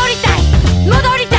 戻りたい。戻りたい。